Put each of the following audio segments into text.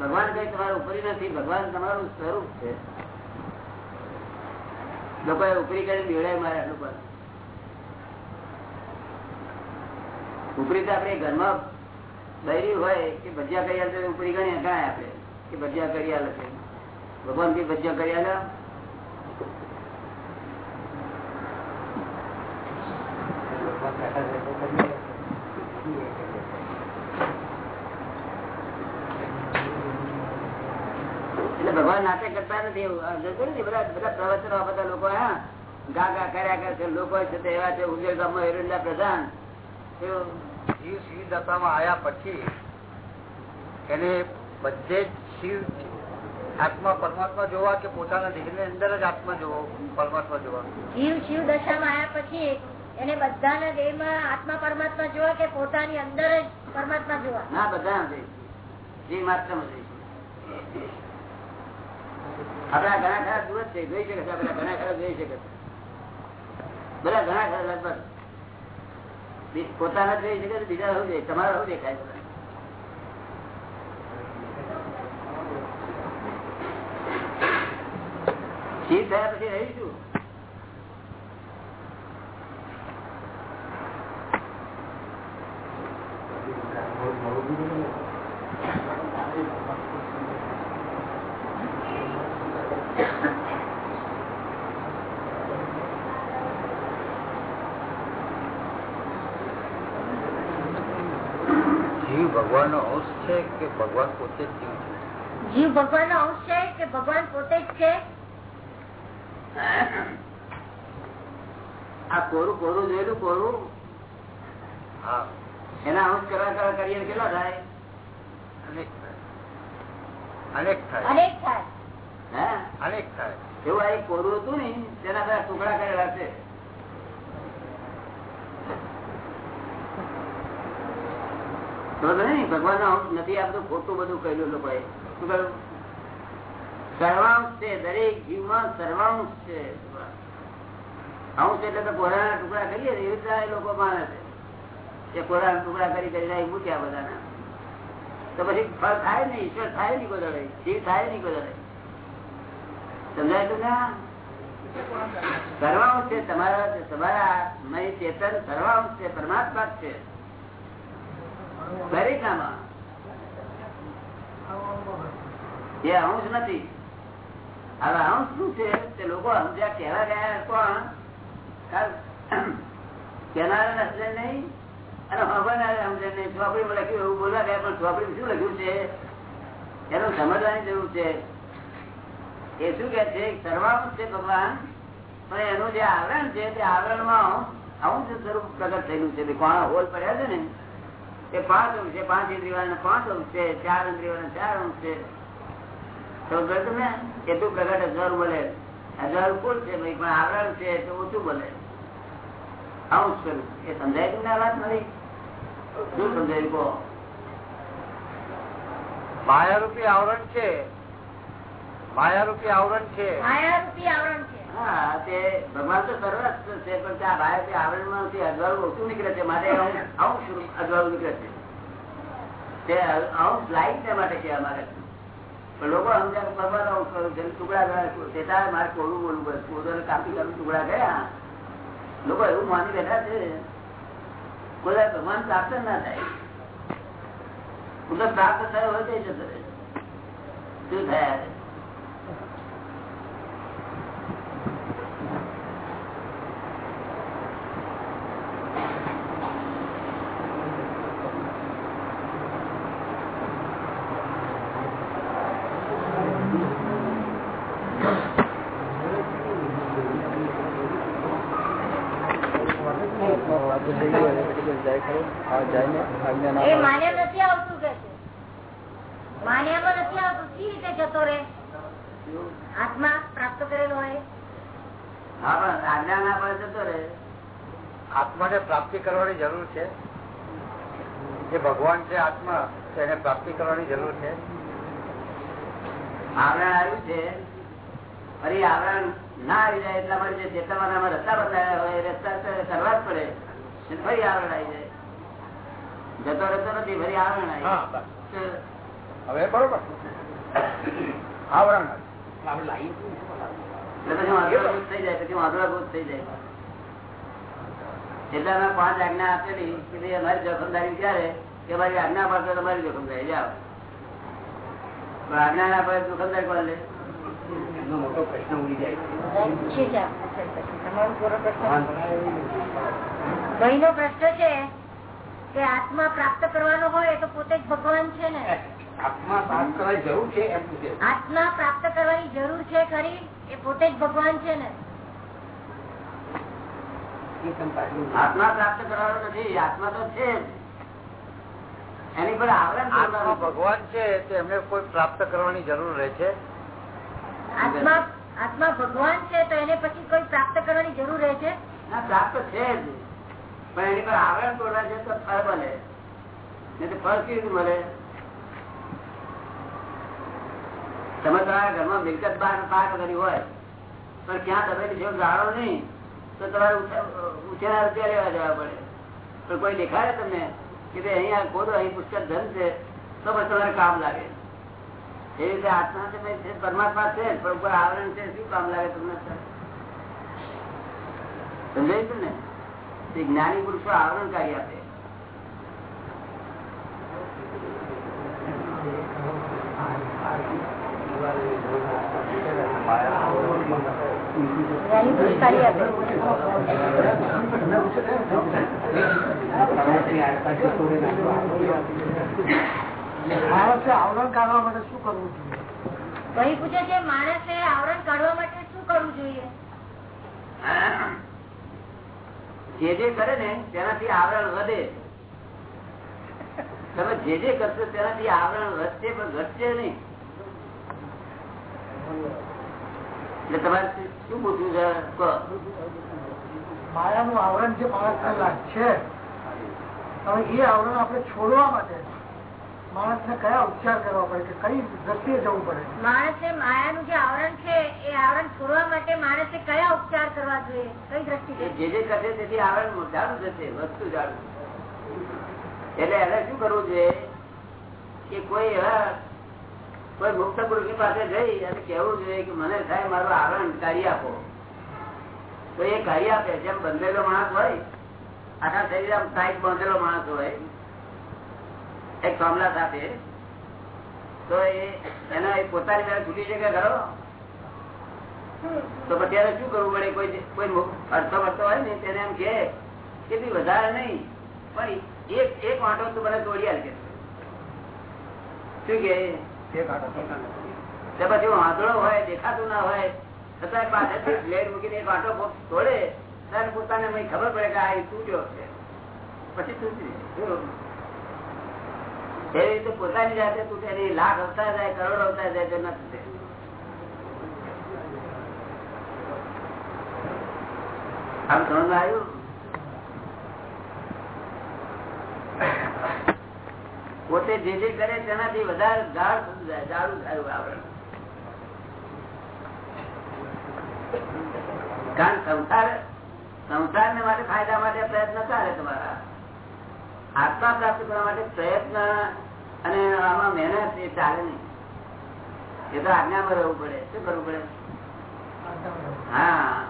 ભગવાન કઈ તમારું ઉપરી નથી, ભગવાન તમારું સ્વરૂપ છે. લોકો ઉપરી કરી બેડાય મારે પણ ઉપરી તો આપડે ઘરમાં બૈરી હોય કે ભજીયા કરી આલે ઉપરી ગણી ગણાય આપણે? કે ભજીયા કરી આલે ભગવાનથી ભજીયા કરી આલે એટલે ભગવાન નાટક કરતા નથી એવું. બધા બધા પ્રવચનો બધા લોકો હા ગા ગા કર્યા કરે છે લોકો છે તે એવા છે ઉજ્જૈન ગામમાં એરંડા પ્રધાન. શિવ શિવ દત્તામાં આવ્યા પછી એને બધે જ શિવ આત્મા પરમાત્મા જોવા કે પોતાના દેહની અંદર જ આત્મા જોવો પરમાત્મા જોવા. શિવ શિવ દશામાં આવ્યા પછી એને બધાના દેહમાં આત્મા પરમાત્મા જોવા કે પોતાની અંદર જ પરમાત્મા જોવા? ના બધા નથી જીવ માત્ર નથી આપડા ઘણા ખરા દૂર છે, જોઈ શકે છે આપડા ઘણા ખરા જોઈ શકે બધા ઘણા ખરા લગભગ. પોતાના જોઈ શકે છે બીજા શું જોઈ તમારા શું દેખાય? શીત થયા પછી રહીશું. ભગવાન નો અંશ છે કે ભગવાન પોતે જ જીવ છે? જીવ ભગવાન નો અંશ છે કે ભગવાન પોતે જ છે? આ કોરું કોરું જોયેલું કોરું? હા. એના અંશ કરવા કરવા કરીએ કેટલા થાય. અનેક થાય. અનેક થાય. હે? અનેક થાય. એવું આ એક કોરું હતું ને તેના બધા ટુકડા કરેલા છે બરોબર ને ભગવાન નથી આપતું ખોટું બધું કહ્યું લોકોએ. સર્વાંશ છે, દરેક જીવમાં સર્વાંશ છે. અંશ એટલે તો કોરાના ટુકડા કરીએ એવી રીતે લોકો માને છે. એ કોરાના ટુકડા કરી કરીને મૂક્યા બધાના. તો પછી ફળ થાય ને ઈશ્વર થાય નહીં કોઈ શિવ થાય નહીં કોઈ સમજાય તો સર્વાંશ છે, તમારા તમારા મય ચેતન સર્વાંશ છે, પરમાત્મા છે. દરેક એ અંશ નથી. હવે અંશ શું છે? તે લોકો સમજ્યા કહેવા ગયા કોણ કેનારા સમજે નહીં અને હવાના સમજે નહીં. ચોપડીમાં લખ્યું એવું બોલવા ગયા પણ ચોપડી શું લખ્યું છે? એનું સમજવાની જરૂર છે. એ શું કે છે? સર્વાંશ છે ભગવાન, પણ એનું જે આવરણ છે તે આવરણમાં અંશ સ્વરૂપ પ્રગટ થયેલું છે. કોણ હોલ પડ્યા છે ને? એ પાંચ અંશ છે પાંચ ઇન્દ્રિયો પાંચ અંશ છે ચાર ઇન્દ્રિયો ચાર અંશ છે. તમે એટલું પ્રગટ હજાર બોલે હજાર કુલ છે ભાઈ પણ આવરણ છે તો ઓછું બોલે અંશ સ્વરૂપ એ સમજાય તમને આ વાત નથી શું સમજાયું કહો? માયારૂપી આવરણ છે. માયારૂપી આવરણ છે. માયારૂપી આવરણ છે. ભગવાન તો સર્વસ્વ છે, પણ ત્યાં બહાર તે આવરણમાંથી અજવાળું ઓછું નીકળે છે, માટે અજવાળું નીકળે છે. તે અંશ લાઈટ ને માટે કહેવા માંગે લોકો સમજ્યા મારે કોડું બોલવું કાપી કાપી ટુકડા ગયા. લોકો એવું માની બેઠા છે. કોઈ ભગવાન પ્રાપ્ત ના થાય. હું તો પ્રાપ્ત થયો તે જતો રહે. શું થયા એ માન્યા નથી આવતું કે છે માન્યામાં નથી આવતું સી રીતે જતો રહે આત્મા પ્રાપ્ત કરેલો હોય હા પણ આજ્ઞા ના પડે જતો રહે આત્માને પ્રાપ્તિ કરવાની જરૂર છે? જે ભગવાન છે આત્મા તેને પ્રાપ્તિ કરવાની જરૂર છે? આવરણ આવ્યું છે. ફરી આવરણ ના આવી જાય એટલા માટે જે ચેતવવાનામાં રસ્તા બદલાયા હોય રસ્તા કરવા જ પડે. ફરી આવરણ આવી જાય. જતો રહેતો નથી ફરી આવરણ આવી. હવે બરોબર. આવરણ. થઈ જાય પછી વાંધોળાભૂત થઈ જાય. એટલે અમે પાંચ આજ્ઞા આપેલી કે ભાઈ અમારી જોખમદારી ક્યારે? કે મારી આજ્ઞા પાડતો તમારી જોખમદારી. જાઓ પણ આજ્ઞા ના પડે જોખમદારી કોણ લે? મોટો પ્રશ્ન ઉડી જાય. પૂરો પ્રશ્ન. છે કે આત્મા પ્રાપ્ત કરવાનો હોય તો પોતે જ ભગવાન છે ને? આત્મા પ્રાપ્ત કરવાની જરૂર છે આત્મા પ્રાપ્ત કરવાની જરૂર છે ખરી? એ પોતે જ ભગવાન છે ને? આત્મા પ્રાપ્ત કરવાનો નથી આત્મા તો છે એની પર આવરણ આત્મા ભગવાન છે એમને કોઈ પ્રાપ્ત કરવાની જરૂર રહે છે? આત્મા આત્મા ભગવાન છે તો એને પછી કોઈ પ્રાપ્ત કરવાની જરૂર રહે છે? ના પ્રાપ્ત છે જ. પણ એની પર આવરણ તોડવા છે તો ફળ મળે. નહીં તો ફળ કેવી રીતે મળે? તમે તમારા ઘરમાં મિલકત બહાર પાક કરી હોય પણ ક્યાં તમે જેવું જાણો નહીં. તો તમારે ઉછેરા રૂપિયા લેવા જવા પડે પણ કોઈ દેખાડે તમને કે ભાઈ અહીંયા ખોદો અહીં પુષ્કળ ધન છે તો પણ તમારે કામ લાગે એ રીતે આત્મા છે, પરમાત્મા છે પણ ઉપર આવરણ છે શું કામ લાગે તમને સમજાય છે ને તે જ્ઞાની પુરુષો આવરણ કાઢી આપે જ્ઞાની પુરુષ કાઢી આપે માણસે આવરણ કાઢવા માટે શું કરવું જોઈએ? ભાઈ પૂછે છે માણસે આવરણ કાઢવા માટે શું કરવું જોઈએ? જે જે કરે ને તેનાથી આવરણ વધે. તમે જે જે કરશો તેનાથી આવરણ વધશે પણ ઘટશે નહીં એટલે તમારે શું પૂછવું છે? માયા માયાનું આવરણ જે માણસને લાગ છે હવે એ આવરણ આપણે છોડવા માટે માણસ ને કયા ઉપચાર કરવા પડે કે કઈ દ્રષ્ટિએ જવું પડે? માણસે માયાનું જે આવરણ છે એ આવરણ છોડવા માટે માણસે કયા ઉપચાર કરવા જોઈએ? કઈ દ્રષ્ટિએ? જે જે કરશે તેથી આવરણ જાડું જશે વસ્તુ જાડું એટલે એને શું કરવું છે? કે કોઈ એવા કોઈ મુક્ત પુરુષની પાસે જઈ અને કેવું જોઈએ કે મને થાય મારું આવરણ કાઢી આપો. તો એ કાઢી આપે, જેમ બંધેલો માણસ હોય, આખા શરીર આમ ટાઈટ બાંધેલો માણસ હોય, એક કમલા સાથે, તો એ પોતાની મેળે છૂટી શકે ખરો? તો અત્યારે શું કરવું પડે? કોઈ કોઈ અડધો વળતો હોય ને, તેને એમ કે ભી વધારે નહીં, પણ એક એક વાંટો તું મને તોડી કે શું કે પછી વાંધળો હોય દેખાતું ના હોય છતાં પાછળથી બ્લેડ મૂકીને એક વાંધો તોડે ત્યારે પોતાને ખબર પડે કે આ એ તૂટ્યો છે. પછી તૂટી એ રીતે પોતાની જાતે તૂટે નહીં લાખ આવતા જાય કરોડ આવતા જાય તો ના તૂટે. આમ સમજમાં આવ્યું? પોતે જે જે કરે તેનાથી વધારે ગાઢ થતું જાય જાડું થાય આવરણ. કારણ સંસાર સંસાર ને માટે ફાયદા માટે પ્રયત્ન ચાલે તમારા. આત્મા પ્રાપ્ત કરવા માટે પ્રયત્ન અને આમાં મહેનત એ ચાલે નહીં. એ તો આજ્ઞામાં રહેવું પડે. શું કરવું પડે? હા.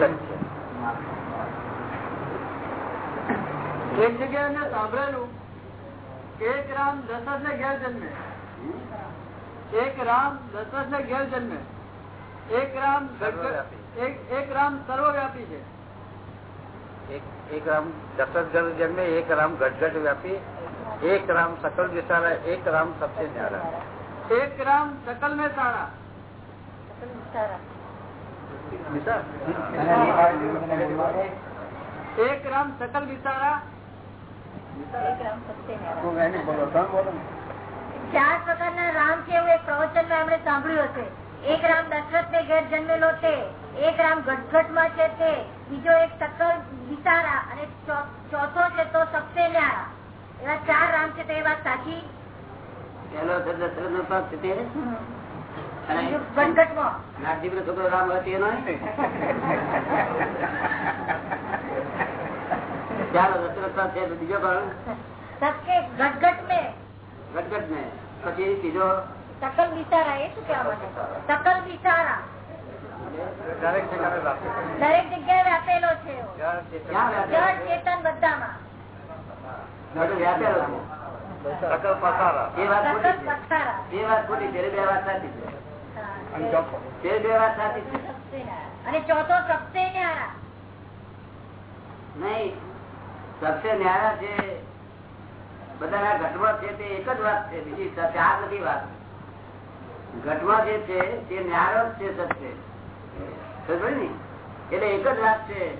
સત્ય એક જગ્યાએ મેં એક રામ દશરથ ને જન્મે. એક રામ દશરથ ને જન્મે. એક રામ એક રામ ઘટઘટ વ્યાપી એક રામ સકલ વિશાળા એક રામ સબસે એક રામ સકલ મેં સારા સકલ એક રામ સકલ વિચારા ચાર પ્રકારના રામ છે એવું એક પ્રવચનમાં એમણે સાંભળ્યું હશે. એક રામ દશરથ ને ઘેર જન્મેલો છે એક રામ ગટગટમાં છે તે બીજો એક સકલ વિચારા અને ચો- ચોથો છે તો સપ્તે ન્યારા. એવા ચાર રામ છે તો એ વાત સાચી? પેલો દશરથ નો નાગજીભ નો છોકરો રામ હતી એનો? ચાલો રસરસતા છે બીજો પણ. ગટગટ મેં પછી બીજો તકલ વિચારા એ શું કેવા માટે વિચારા. દરેક જગ્યાએ વ્યાપેલો છે. ચેતન બધામાં. વ્યાપેલો વાત ખોટી બે વાત સાચી છે. તે બે વાત સાચી છે. અને ચોથો સબસે ન્યારા. નહીં સબસે ન્યારા છે બધાના ઘટમાં છે તે એક જ વાત છે બીજી ચાર નથી વાત ઘટમાં જે છે તે ન્યારો જ છે સબસે સમજ્યો ને? એટલે એક જ વાત છે.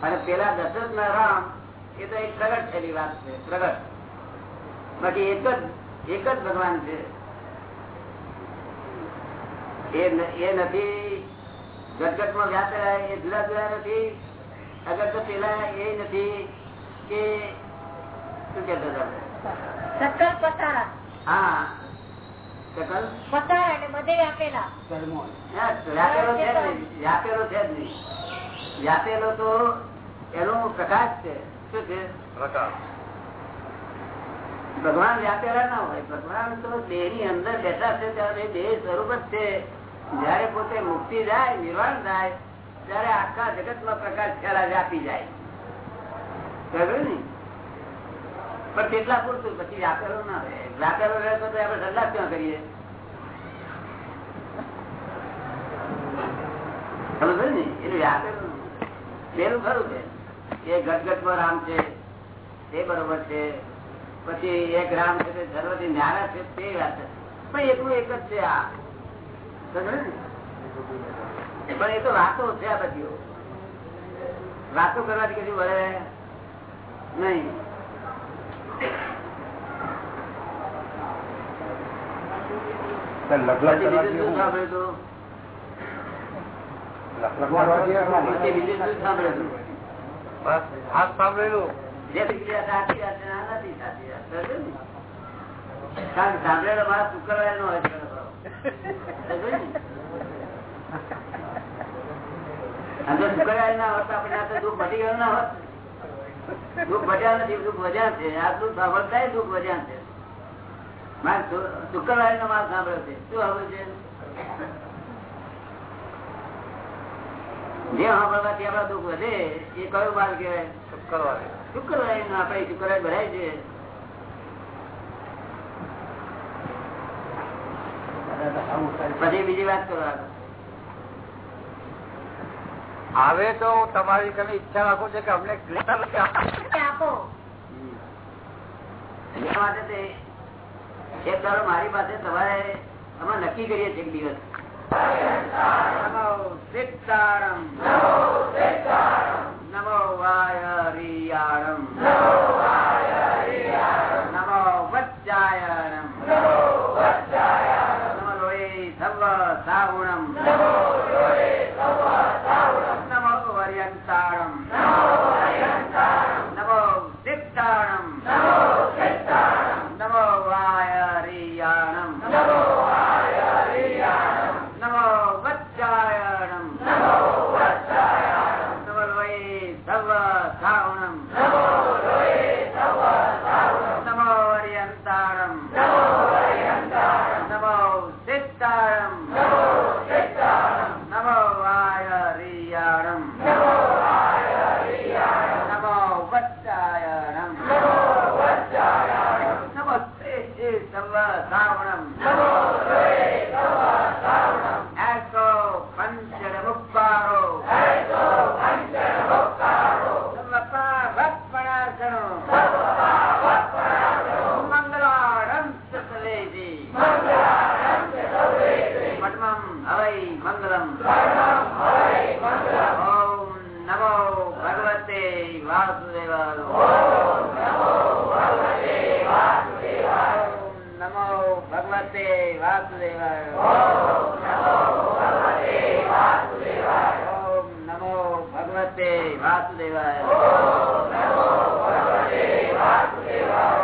અને પેલા દશરથ ના રામ એ તો એક પ્રગટ થયેલી વાત છે પ્રગટ. બાકી એક જ એક જ ભગવાન છે. એ નથી. જગતમાં વ્યાપેલા એ જુદા જુદા નથી. અગર તો પેલા એ નથી કે શું કહેતા હતા સકલ હા. સકલ? પથારા એટલે બધે વ્યાપેલા. વ્યાપેલો છે વ્યાપેલો છે જ નહીં. વ્યાપેલો તો એનો પ્રકાશ છે. શું છે? પ્રકાશ. ભગવાન વ્યાપેલા ના હોય. ભગવાન તો દેહની અંદર બેઠા છે ત્યારે દેહ સ્વરૂપ જ છે. જયારે પોતે મુક્તિ જાય નિર્વાણ થાય, ત્યારે આખા જગતમાં પ્રકાશ ખ્યાલ વ્યાપી જાય. ને? પણ કેટલા પૂરતું? પછી વ્યાપેલો ના રહે. વ્યાપેલો રહે તો આપણે સંદાસ ક્યાં કરીએ? સમજ ને? એટલે વ્યાપેલો પેલું ખરું છે. એ ગટગટમાં રામ છે, તે બરોબર છે. પછી એક રામ છે, તે સર્વથી છે, તે વાત પણ એટલું એક જ છે આ? પણ એ તો વાતો છે આ બધી વાતો કરવાથી કશું વળે નહીં. બીજું હાથ સાંભળેલું. જે ક્રિયા સાચી વાત સાચી વાત. સાંભળેલો માણસ શુક્રવાર નો હોય ને? અને જો શુક્રવારે ના હોત આપણે આ તો દુઃખ વધી ગયું ના હોત. દુઃખ વધ્યા નથી દુઃખ વધ્યા છે. આટલું સાંભળતા દુઃખ વધ્યા છે. શુક્રવારે નો માલ સાંભળ્યો છે. શું સાંભળ્યું છે? જે સાંભળવાથી આપડા દુઃખ વધે એ કયો માલ કહેવાય? શુક્રવારે. શુક્રવારે. નો આપણે શુક્રવારે ભરાય છે. પછી બીજી વાત કરો. આવે તો તમારી તમે ઈચ્છા રાખો છો કે અમને આપો. માટે તે મારી પાસે તમારે અમે નક્કી કરીએ છીએ એક દિવસ. નમો વાયરિયાણમ નમો સાવણમ વાસુદેવાય ભગવતે વાસુદેવાય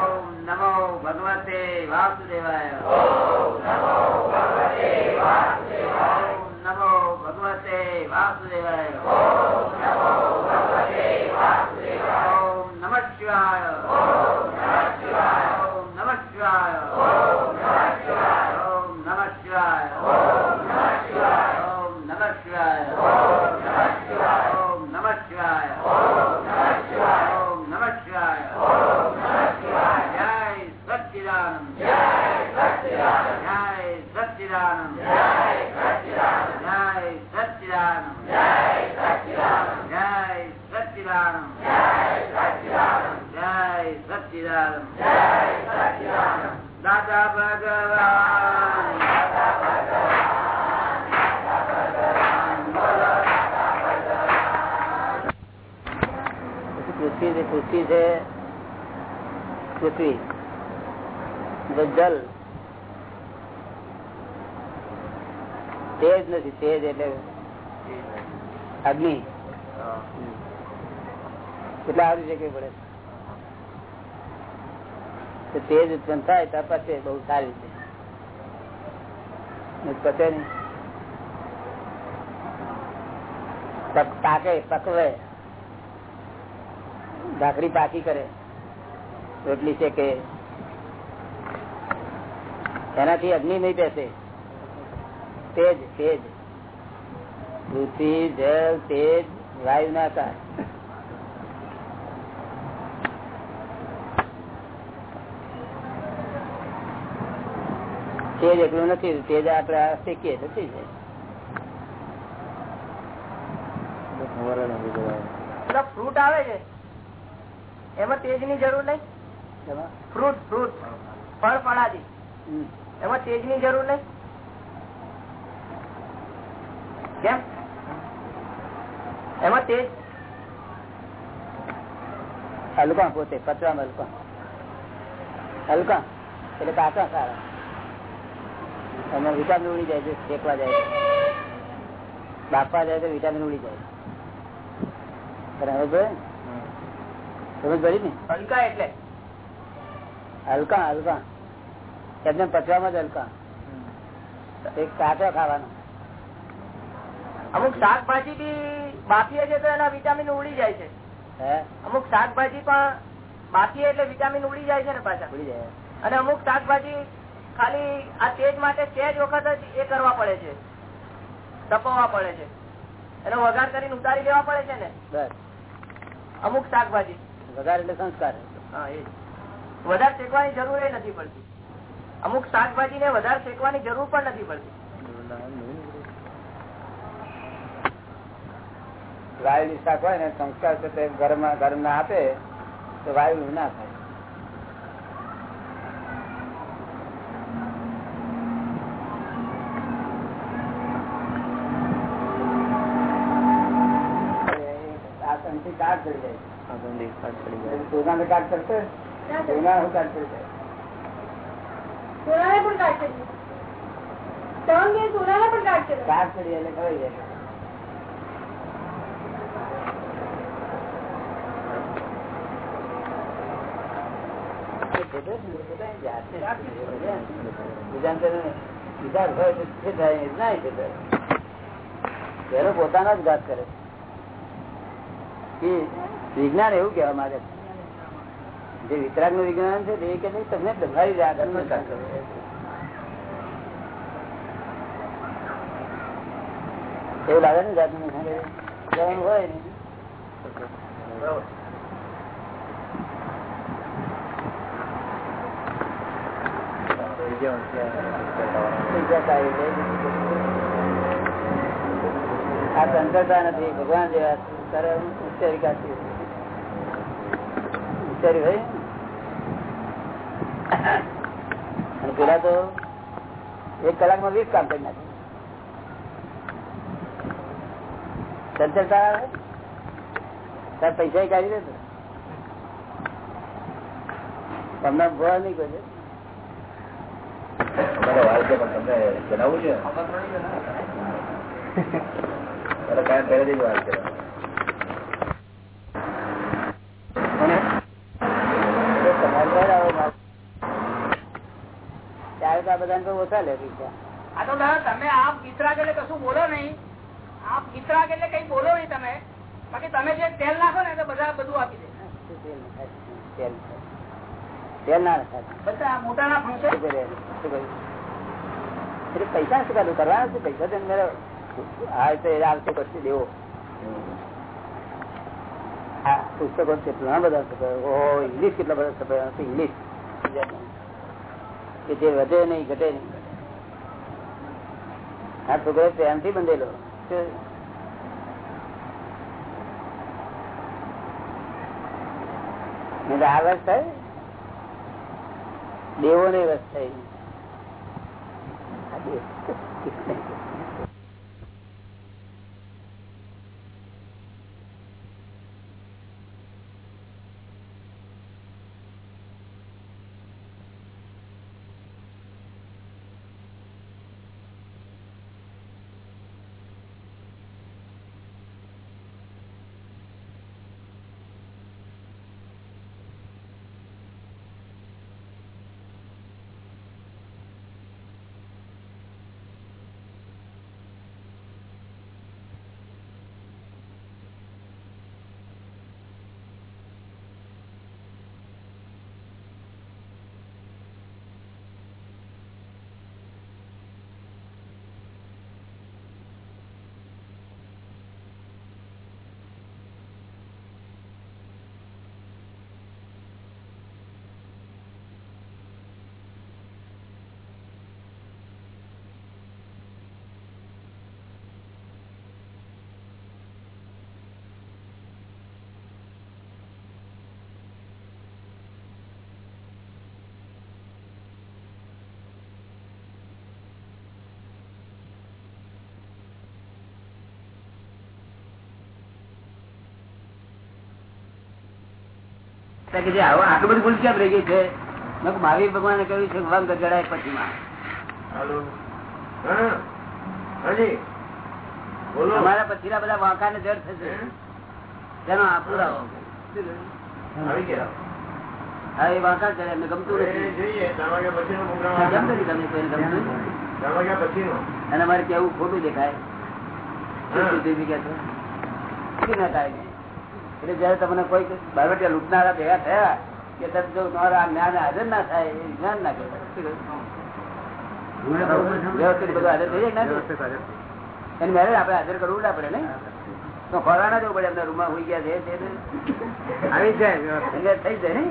ઓમ નમો ભગવતે વાસુદેવાય ઓમ નમો ભગવતે વાસુદેવાય નમો ભગવતે વાસુદેવાય ઓમ નમઃ શિવાય ઓમ નમઃ શિવાય ઓમ નમઃ શિવાય ઓમ નમઃ શિવાય ઓમ નમઃ શિવાય ઓમ નમઃ શિવાય જય સચ્ચિદાનંદ જય સચ્ચિદાનંદ જય સચ્ચિદાનંદ જય સચ્ચિદાનંદ જય સચ્ચિદાનંદ દાદા ભગવાન પૃથ્વી છે પૃથ્વી છે પૃથ્વી જલ તેજ નથી તેજ એટલે અગ્નિ એટલે આવી જગ્યાએ પડે તેજ ઉત્પન્ન થાય, તો બહુ સારી રીતે. પચે નહીં. પાકે પકવે. ભાખરી પાકી કરે. રોટલી છે કે એનાથી અગ્નિ નહીં બેસે. તેજ તેજ. પૃથ્વી, જળ, તેજ, વાયુ ના આકાશ તેજ એકલું નથી તેજ આપડે શીખીએ પેલા ફ્રૂટ આવે છે. એમાં તેજની જરૂર નહીં? ફ્રૂટ ફ્રૂટ ફળ ફળાદી. એમાં તેજની જરૂર નહીં? કેમ? એમાં તેજ? હલકા પોતે પચવા હલકા હલકા એટલે કાચા સારા. એમાં વિટામિન ઉડી જાય છે શેકવા જાય છે. બાફવા જાય તો વિટામિન ઉડી જાય. બરાબર સમજ ભરી ને? હલકા એટલે. હલકા હલકા. એમને પચવામાં જ હલકા. એક કાચો ખાવાનો. અમુક શાકભાજી બી બાફીએ છે તો એના વિટામિન ઉડી જાય છે. હે? અમુક શાકભાજી પણ બાફીએ એટલે વિટામિન ઉડી જાય છે ને પાછા. ઉડી જાય. અને અમુક શાકભાજી ખાલી આ તેજ માટે તેજ વખત જ એ કરવા પડે છે. તપવા પડે છે. એનો વઘાર કરીને ઉતારી દેવા પડે છે ને? બસ. અમુક શાકભાજી. વઘાર એટલે સંસ્કાર. વધારે શેકવાની જરૂર એ નથી પડતી. અમુક શાકભાજી ને વધારે શેકવાની જરૂર પણ નથી પડતી. વાયુ શાક હોય ને સંસ્કાર છે તે ગરમ ગરમ ના આપે તો વાયુ ના થાય આ સંથી કાટ ચડી જાય. સોના ને કાટ ચડશે સોના નું કાટ ચડી જાય. સોનાને પણ કાઢશે તંગ એ સોનાને પણ કાટ એટલે ખવાઈ જાય. પોતાના જ ઘાત કરે. વિજ્ઞાન એવું કેવા માટે જે વિતરાગનું વિજ્ઞાન છે તે કે નહીં તમને તમારી જાત એવું લાગે ને જાત જવાનું હોય ને. આ સંકલતા નથી. ભગવાન જેવા સરળ ઉચ્ચારી કાઢી ઉચ્ચારી ભાઈ પેલા તો એક કલાકમાં વીસ કામ કરી નાખે. આવે તાર પૈસા કાઢી દે તો. તમને ભોળા નહીં કહે વાર છે પણ તમને જણાવવું છે? તમે આપ ગીતરાગ એટલે કશું બોલો નહીં. આપ ગીતરાગ એટલે કઈ બોલો નહીં તમે. બાકી તમે જે તેલ નાખો ને તો બધા બધું આપી દે. તેલ તેલ ના બધા ફંક્શન કરે? શું કર્યું? પૈસા શું કરવું કરવાના શું? પૈસા હા, પુસ્તકો કેટલા બધા. ઇંગ્લિશ કેટલા બધા ઇંગ્લિશ. કે જે વધે નહીં, ઘટે નહીં. આ છોકરો પ્રેમથી બંધેલો. આ વર્ષ થાય? દેવો ને રસ થાય. કે જે આવો આટલું બધું ભૂલ કેમ રહી ગઈ છે? મેં મહાવીર ભગવાને કહ્યું છે વંગ જડાય પછી અમારા પછીના બધા વાંકા ને જડ થશે. તેનો આ પુરાવો હા એ વાંકા ચડે એમને ગમતું નથી. તમને કોઈને ગમતું? અને અમારે કેવું ખોટું દેખાય? કે ના થાય? એટલે જયારે તમને કોઈ બારવટિયા લૂંટનારા ભેગા થયા કે તમે જો તમારા જ્ઞાન હાજર ના થાય એ જ્ઞાન ના વ્યવસ્થિત બધું હાજર થઈ જાય કે ના થાય? એની મેરેજ આપણે હાજર કરવું ના પડે ને તો ખોરા ના જવું પડે એમના રૂમમાં હોઈ ગયા છે આવી જાય થઈ જાય ને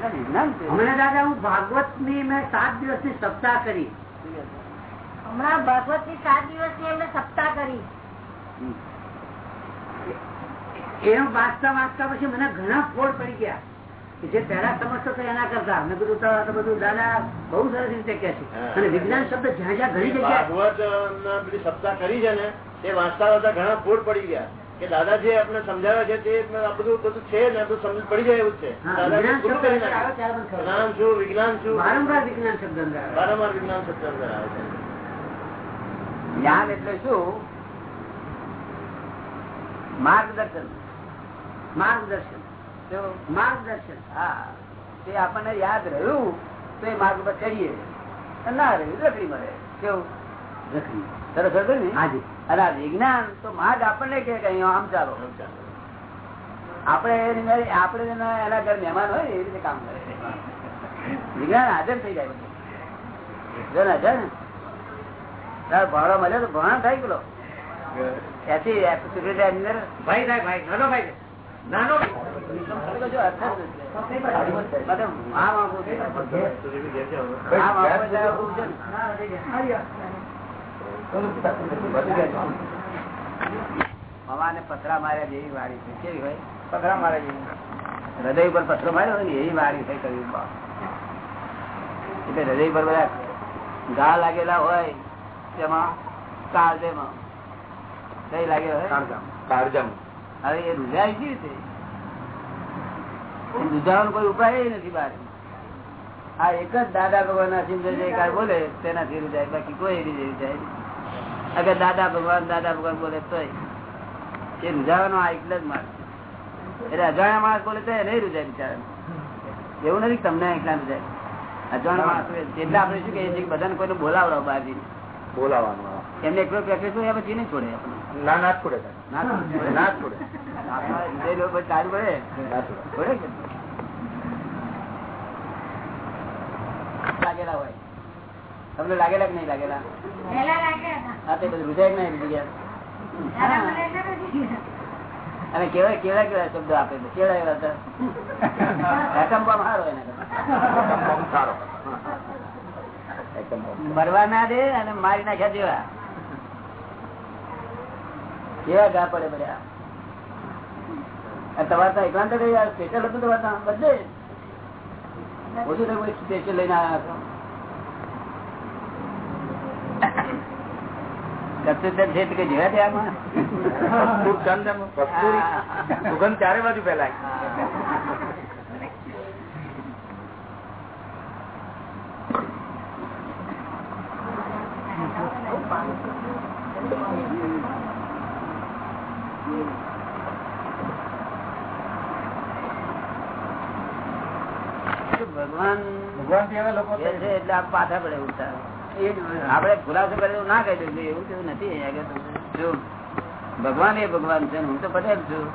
ના, વિજ્ઞાન છે. હમણાં દાદા હું ભાગવતની મેં સાત દિવસની સપ્તાહ કરી. હમણાં ભાગવતની સાત દિવસની અમે સપ્તાહ કરી. એનું વાંચતા વાંચતા પછી મને ઘણા ફોડ પડી ગયા જે પહેલા સમજતો હતો એના કરતા. મેં કીધું તો બધું દાદા બહુ સરસ રીતે કે છે. અને વિજ્ઞાન શબ્દ જ્યાં જ્યાં ઘણી જગ્યા પેલી સપ્તાહ કરી છે ને તે વાંચતા વાંચતા ઘણા ફોડ પડી ગયા. કે દાદા જે આપણે સમજાવે છે તે આ બધું બધું છે ને બધું સમજ પડી જાય એવું છે. હા, દાદા વિજ્ઞાન પૂરું શબ્દ કરી અંદર આવે નાખ્યું. ત્યારે મને ખબર પડે. જ્ઞાન શું વિજ્ઞાન શું? વારંવાર વિજ્ઞાન શબ્દ અંદર વારંવાર વિજ્ઞાન શબ્દ અંદર આવે છે. જ્ઞાન એટલે શું? માર્ગદર્શન. માર્ગદર્શન. માર્ગદર્શન. હા. તે આપણને યાદ રહ્યું તો એ માર્ગ પર ચડીએ. ના રહ્યું રખડી મળે. કેવું? રખડી. સરસ હતું ને? હાજી. અને આ વિજ્ઞાન તો માર્ગ આપણને કે આમ ચાલો. આપણે એની આપણે એના ઘર મહેમાન હોય એ રીતે કામ કરે. વિજ્ઞાન હાજર થઈ જાય જો ને હાજર ને તારો ભાડો મળ્યો તો ભણા થાય ગયો એસી ભાઈ થાય ભાઈ. નાનો ભાઈ પથરા માર્યા જેવી વાળી છે. કેવી હોય? પથરા માર્યા જેવી. હૃદય ઉપર પથરો માર્યો હોય ને એવી વાળી થઈ કરી એટલે હૃદય પર બધા ઘા લાગેલા હોય તેમાં કાળજેમાં. કઈ લાગે હોય? કાળજમ. હવે એ રૂજાય કેવી રીતે? રૂઝાવાનો કોઈ ઉપાય નથી બહાર આ એક જ દાદા ભગવાન ના સિંહ જે કાંઈ બોલે તેનાથી રૂજાય બાકી કોઈ રીતે રૂજાય અગર દાદા ભગવાન દાદા ભગવાન બોલે તો એ રૂઝાવાનો આ એટલે જ માર્ગ એટલે અજાણ્યા માણસ બોલે તો એ નહીં રૂજાય બિચારા એવું નથી તમને એકલા રૂજાય અજાણ્યા માણસ એટલે આપણે શું કહીએ છીએ બધાને કોઈને બોલાવડો બહાર બોલાવવાનું એમને એકલો પ્રેક્ટિસ હોય પછી નહીં છોડે આપણને. ના ના છોડે ના છોડે. ના જ છોડે આપણા હૃદય લોકો ચાલુ પડે. ના છોડે છોડે કે લાગેલા હોય. તમને લાગેલા કે નહીં લાગેલા? પહેલા લાગ્યા હતા. હા તે બધું રૂજાય કે નહીં ગયા મને એટલે નથી કીધું. અને કેવા કેવા કેવા શબ્દો આપે છે? કેવા એવા હતા કરતા. બહુ સારો. મરવા ના દે અને મારી નાખ્યા જેવા. કેવા ગા પડે બધા તમારે તો એકલા જ યાર સ્પેશિયલ હતું તમારે ત્યાં? બધે. ઓછું થયું કોઈ સ્પેશિયલ લઈને આવ્યા છો? સુગંધ ચારે બાજુ ફેલાય. ભગવાન ભગવાનથી લોકો છે. એટલે આપ પાછા પડે ઉલટા આપડે ખુલાસો કરેલો ના કહી દઉં એવું કેવું નથી જો ભગવાન એ ભગવાન છે હું તો પટેલ છું.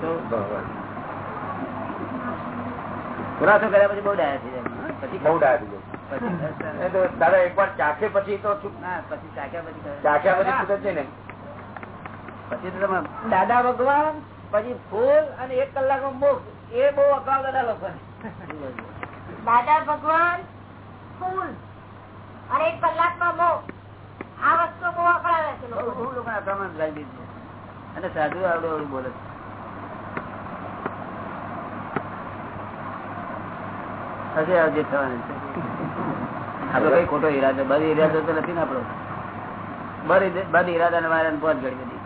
તો ભગવાન. ખુલાસો કર્યા પછી બહુ ડાયા થઈ જાય. પછી બહુ ડાયા થઈ પછી એ તો દાદા ચાખે પછી તો પછી ચાખ્યા પછી ચાખ્યા પછી છૂટે ને. પછી તો તમે દાદા ભગવાન પછી ફૂલ અને એક કલાકનો મોક્ષ એ બહુ અકાળ દાદા લોકો દાદા ભગવાન ફૂલ. અને એક કલાકમાં. મો આ વસ્તુ બહુ અકળાવે છે લોકો. બહુ લાગી છે. અને સાધુ આવડે આવડું બોલે છે. હશે આજે થવાનું છે. આપડે કઈ ખોટો ઈરાદો? બધી ઈરાદો તો નથી ને આપડો બધી બધી ઈરાદા ને પહોંચ ગઈ બધી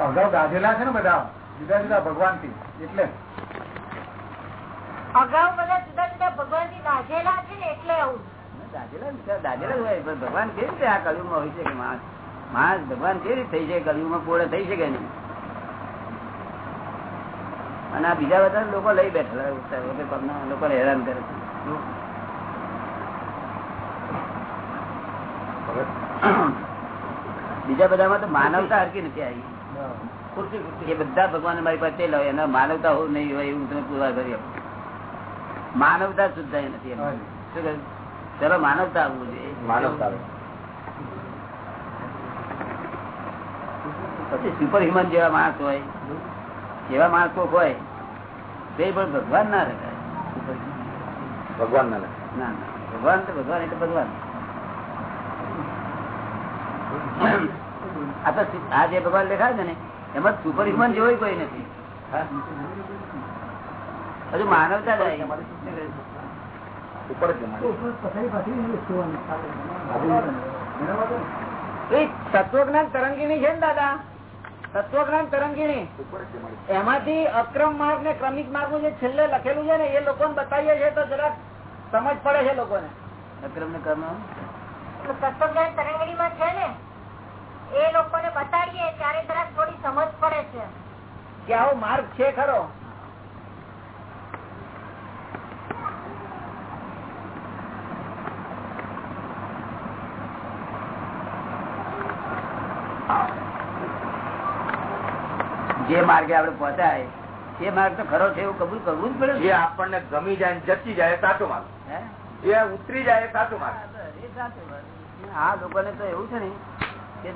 અગાઉ ગાધેલા છે ને બધા જુદા જુદા ભગવાનથી એટલે અગાઉ બધા જુદા જુદા ભગવાનથી દાઝેલા છે ને એટલે આવું. ભગવાન કેવી રીતે આ કલયુગમાં હોય છે કે માણસ? માણસ ભગવાન કેવી રીતે થઈ જાય કલયુગમાં પૂર્ણ થઈ શકે નહીં? અને આ બીજા બધા લોકો લઈ બેઠેલા લોકો લોકોને હેરાન કરે છે. બીજા બધામાં તો માનવતા હરકી નથી આવી. એ બધા ભગવાન મારી પાસે લાવે એના માનવતા હોવું નહીં હોય એવું તમે પૂરા કરી આપો માનવતા શુદ્ધ નથી શું ચલો માનવતા આવવું જોઈએ. માનવતા પછી સુપર હ્યુમન જેવા માણસ હોય એવા માણસો હોય તે પણ ભગવાન ના રખાય. ભગવાન ના ના ના. ભગવાન તો ભગવાન એટલે ભગવાન. આ તો આ જે ભગવાન દેખાય છે ને એમાં સુપર હ્યુમન જેવો કોઈ નથી. હજુ માનવતા. તત્વજ્ઞાન તરંગીણી છે? ને દાદા તત્વજ્ઞાન તરંગીણી ઉપર જ જમાડે. એમાંથી અક્રમ માર્ગ ને ક્રમિક માર્ગનું જે છેલ્લે લખેલું છે ને એ લોકોને બતાવીએ છીએ તો જરાક સમજ પડે છે લોકોને. અક્રમ ને કર્મ? તત્વજ્ઞાન તરંગણીમાં છે ને એ લોકોને બતાડીએ ત્યારે જરાક થોડી સમજ પડે છે. કે આવો માર્ગ છે ખરો. જે માર્ગે આપડે પહોંચાય એ માર્ગ તો ખરો છે એવું કબૂલ કરવું જ પડે જે આપણને ગમી જાય જચી જાય સાચો માર્ગ. એ ઉતરી જાય સાચો માર્ગ. આ લોકોને તો એવું છે ને કે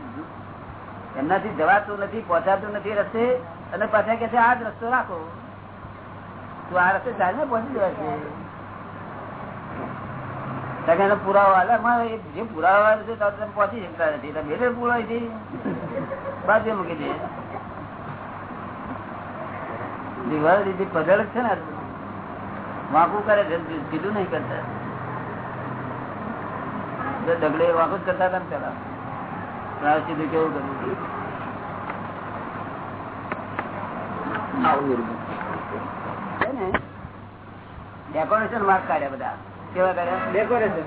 એમનાથી જવાતું નથી પહોંચાતું નથી રસ્તે અને પાછા કે છે આ જ રસ્તો રાખો. તો આ રસ્તે ચાલીને પહોંચી એનો પુરાવો જે પુરાવા છે પહોંચી શકતા નથી. બેલે બાજુ મૂકી દે. દિવાળ દીધી પધળ છે ને વાંકું કરે છે સીધું નહીં કરતા. ડગલે વાંકું જ કરતા હતા ને પેલા. પ્રાય સીધું કેવું કર્યું? ડેકોરેશન માર્ક કાઢ્યા બધા. કેવા કાઢ્યા? ડેકોરેશન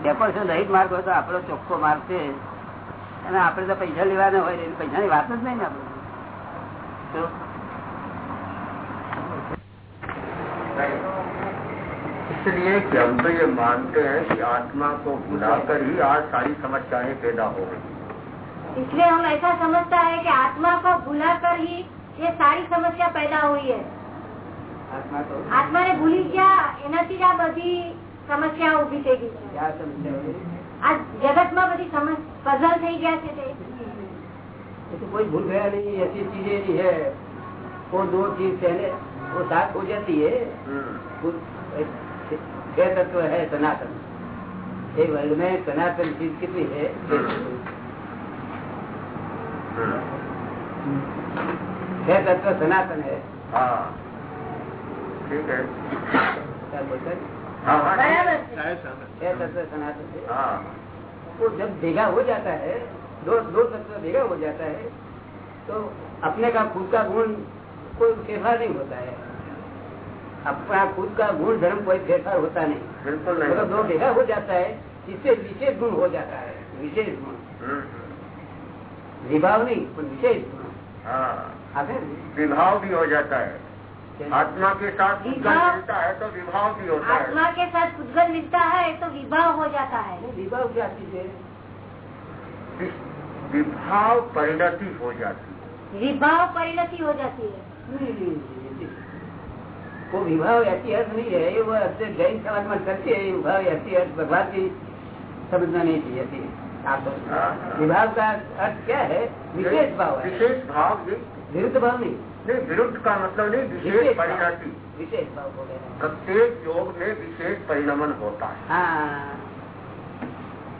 ડેકોરેશન રહિત માર્ગ હોય તો આપણો ચોખ્ખો માર્ગ છે. અને આપડે તો પૈસા લેવાના હોય પૈસાની વાત જ નહીં ને આપણે. તો इसलिए कि हम तो ये मानते हैं कि आत्मा को भुलाकर ही आज सारी समस्याएं पैदा हो गई इसलिए हम ऐसा समझता है कि आत्मा को भूला कर ही ये सारी समस्या पैदा हुई है આત્મા તો આત્માને ભૂલી ગયા એનાથી જ આ બધી સમસ્યા ઉભી થઈ ગઈ છે ક્યાં સમસ્યા હોય? આ જગતમાં બધી પઝલ થઈ ગયા છે તે ये तो कोई भूल गया नहीं ऐसी चीजें नहीं है वो दो चीज पहले वो साथ हो जाती है ये तत्व है सनातन ये वर्ल्ड में सनातन चीज कितनी है छह तत्व सनातन है ठीक है क्या बोलते छह तत्व सनातन है वो जब भेगा हो जाता है दो दो तत्व भेगा हो जाता है तो अपने का खुद का गुण कोई फेरफार नहीं होता है अपना खुद का गुण धर्म कोई फेरफार होता नहीं बिल्कुल नहीं मतलब दो भेगा हो जाता है इससे विशेष गुण हो जाता है विशेष गुण हम्म, हम्म। विभाव नहीं पर विशेष गुण हाँ आते हैं? विभाव भी हो जाता है आत्मा के साथ उद्गम विभाव- मिलता है तो विभाव भी होता है आत्मा के साथ उद्गल मिलता है तो विभाव हो जाता है नहीं, विभाव क्या चीज है वि- विभाव परिणति हो जाती है विभाव परिणति हो जाती है नहीं, नहीं, नहीं, नहीं। वो विभाव ऐसी अर्थ नहीं है ये वो अर्थ जैन समाज में करते हैं ये विभाव ऐसी अर्थ भगवान की समझना नहीं चाहिए थी आप समझो। हाँ, हाँ। विभाव का अर्थ क्या है विशेष भाव है विशेष भाव ये विरुद्ध भाव नहीं नहीं विरुद्ध का मतलब नहीं विशेष विशेष भाव परिणति विशेष भाव हो गया प्रत्येक योग में विशेष परिणमन होता है हाँ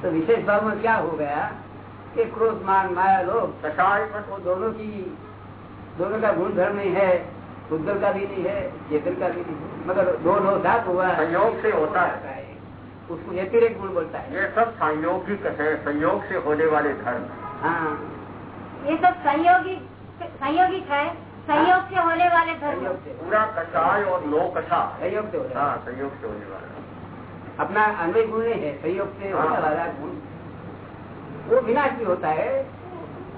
तो विशेष भाव में क्या हो गया कि क्रोध मान माया लोग कषाय वो दोनों की दोनों का गुण धर्म नहीं है उद्गल का भी नहीं है चेतन का भी नहीं है मगर दो दो साथ हुआ संयोग से होता है उसको व्यतिरिक्त गुण बोलता है ये सब संयोगिक है संयोग से होने वाले धर्म हाँ ये सब संयोगिक संयोगिक है संयोग से होने वाले धर्म संयोग से पूरा कषाय और लो कषा संयोग से हो रहा हाँ है संयोग से होने वाला अपना अन्वय गुण नहीं है संयोग से हाँ। होने वाला गुण वो विनाश भी होता है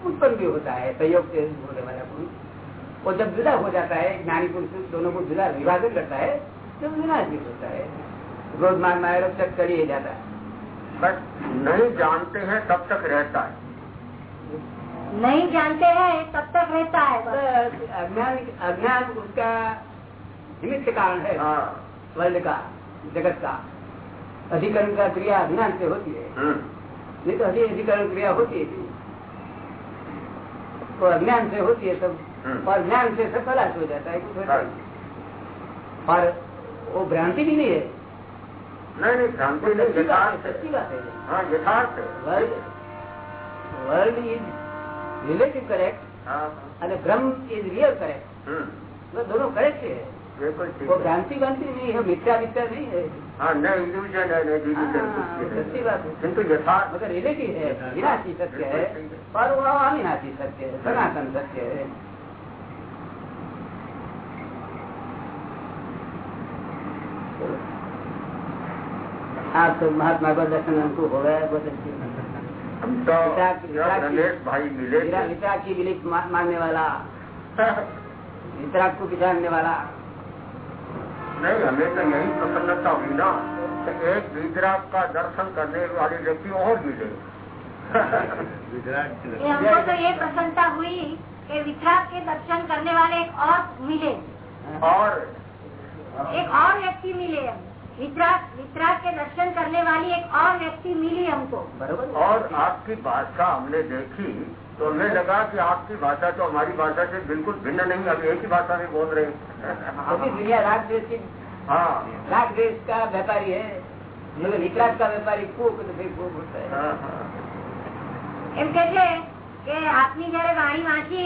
उत्पन्न भी होता है संयोग से होने वाला गुण वो जब जुदा हो जाता है ज्ञानी पुरुष दोनों को जुदा विभाजन करता है तो विनाश भी होता है क्रोध मान माया लोग तक कर ही जाता है बस नहीं जानते हैं तब तक रहता है नहीं जानते हैं तब तक रहता है बस। बस अज्ञान अज्ञान उसका निमित्त कारण है हाँ वर्ल्ड का जगत का अधिकरण का क्रिया अज्ञान से होती है हम्म, नहीं तो अधि अधिकरण क्रिया होती है तो अज्ञान से होती है सब हम्म। और ज्ञान से सब खलास हो जाता है कुछ होता ही नहीं। और वो भ्रांति भी नहीं है नहीं नहीं भ्रांति नहीं सच्ची बात है यथार्थ सच्ची है बात है हाँ यथार्थ है world world is relative correct हाँ અને બ્રહ્મ ઇઝ રિયલ કરેક્ટ हम्म, दोनों करेक्ट है बिल्कुल ठीक वो है भ्रांति बनती नहीं है मिथ्या मिथ्या नहीं है हाँ न इल्यूजन है न डिल्यूजन हाँ, कुछ भी सच्ची नहीं। बात है किंतु यथार्थ मगर रिलेटिव है विनाशी सत्य है और वो अविनाशी सत्य है सनातन सत्य है आप तो महात्मा का दर्शन हमको हो गया बहुत अच्छी हम तो विराट- जब विराट की- रमेश भाई मिले विरा- थे वितराग की विलिप मा- मानने वाला वितराग को पहचानने वाला नहीं हमें तो यही प्रसन्नता हुई ना कि एक विद्राग का दर्शन करने वाले व्यक्ति और मिले ये हमको तो ये प्रसन्नता हुई कि वितराग के दर्शन करने वाले एक और मिले और एक और व्यक्ति मिले वितराग वितराग के दर्शन करने वाली एक और व्यक्ति मिली हमको बरोबर और आपकी भाषा हमने देखी तो हमें लगा कि आपकी भाषा तो हमारी भाषा से बिल्कुल भिन्न नहीं अब एक ही भाषा में बोल रहे क्योंकि हैं दुनिया राग देश की हाँ राग देश का व्यापारी है मगर वितराग का व्यापारी फूक तो फिर फूक होता है हाँ, हाँ। એમ કે છે કે આપની જયારે વાણી વાંચી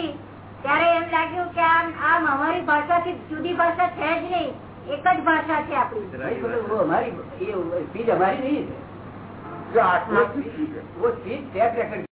ત્યારે એમ લાગ્યું કે આમ આમ અમારી ભાષાથી જુદી ભાષા છે જ નહીં એક જ ભાષા છે આપણી नहीं, मतलब वो हमारी ये चीज हमारी नहीं है ये आत्मा की चीज है वो चीज टैप रेकर्ड